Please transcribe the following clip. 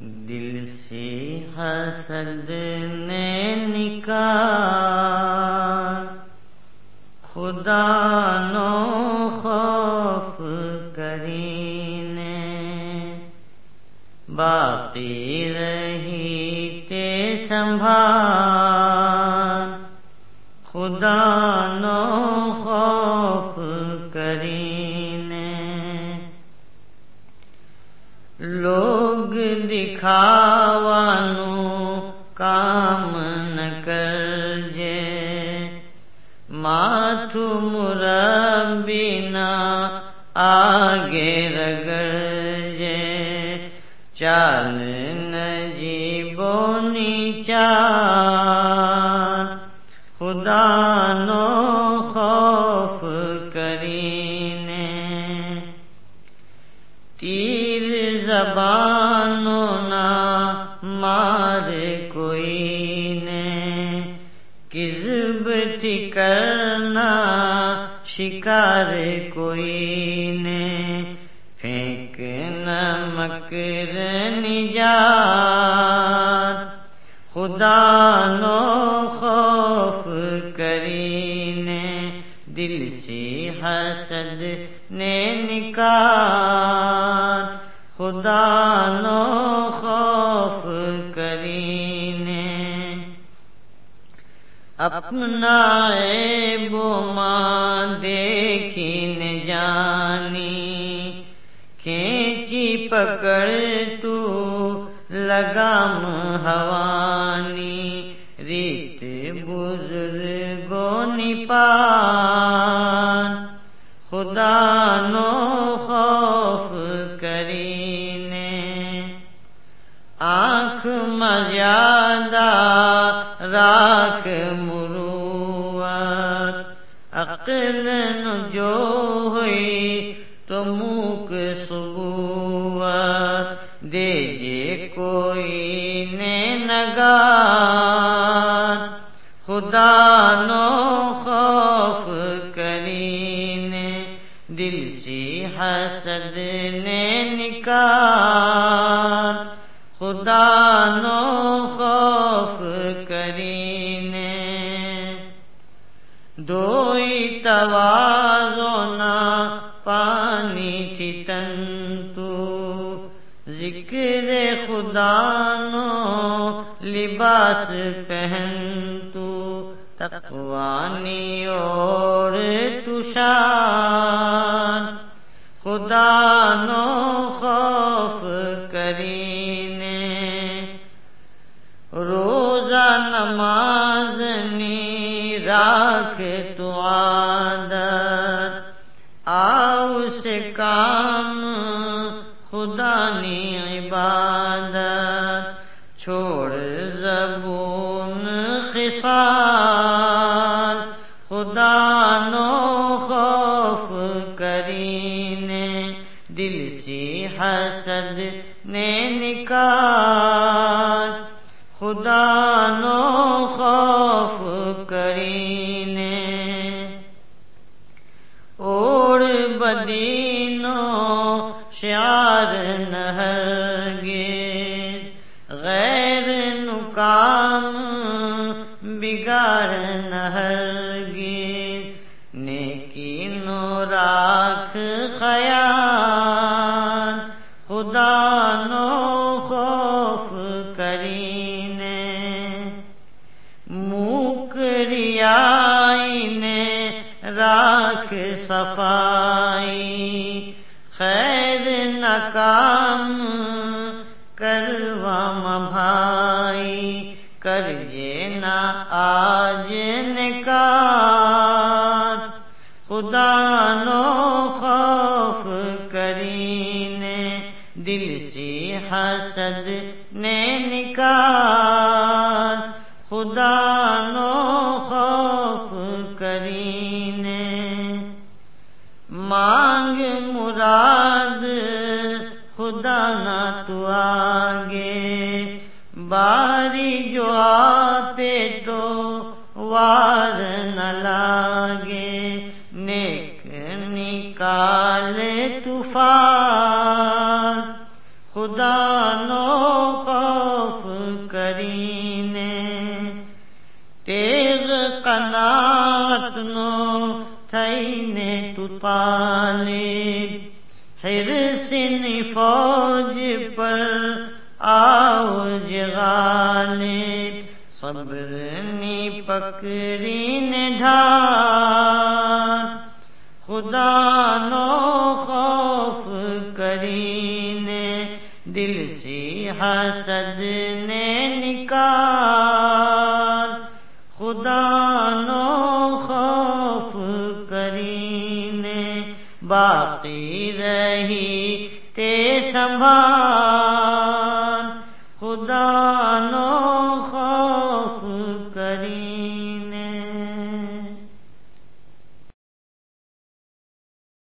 دل سے حسد نے نکال، خدا نو خوف کرینے باقی رہی تے سنبھال، خدا نو کام نہ کر جے ماتھو مربینا آگے رگڑ جے چال نجیبونی چال خدا نو خوف کرینے۔ تیر زبانوں ٹکرنا شکار کوئی نے۔ پھینک نمک نجات خدا نو خوف کرینے دل سے حسد نے نکال۔ خدا نو اپنا عیبو ماں دیکھین جانی، کھینچی پکڑ تو لگام ہوانی، ریت بزرگوں نپان۔ خدا نو خوف کرینے، آنکھ مزیادہ راک عقل جو ہوئی تو موک صبوت دے جے کوئی نے نگات خدا نو خوف کرینے دل سے حسد نے نکال خدا نو خوف کرینے دوئی توازو پانی چتن تو۔ ذکر خدا نو لباس پہن تو۔ تقوانی اور تشان۔ خدا نو خوف کرینے۔ روزہ نماز نی کام خدا نی عبادت، چھوڑ زبون خصال خدا نو خوف کرینے دل سی حسد نے نکال خدا شعر نہرگے غیر نکام بگاڑ نہرگے نیکی نو راکھ خیال خدا نو خوف کرینے موکریائی نے راکھ صفائی نکام کروام بھائی کر نہ آج نکات خدا نو خوف کرینے دل سی حسد نے نکات خدا نو خوف کرینے مانگ مراد خدا نہ تو آگے۔ باری جو آتے تو وار نہ لاگے۔ نیک نکالے طوفان۔ خدا نو خوف کرینے۔ تیز قناعت نو تھینے تو پانے سن فوج پر آؤ غالب صبر نی پکڑی دھار خدا نو خوف کرینے دل سے حسد باقی رہی تے سنبھال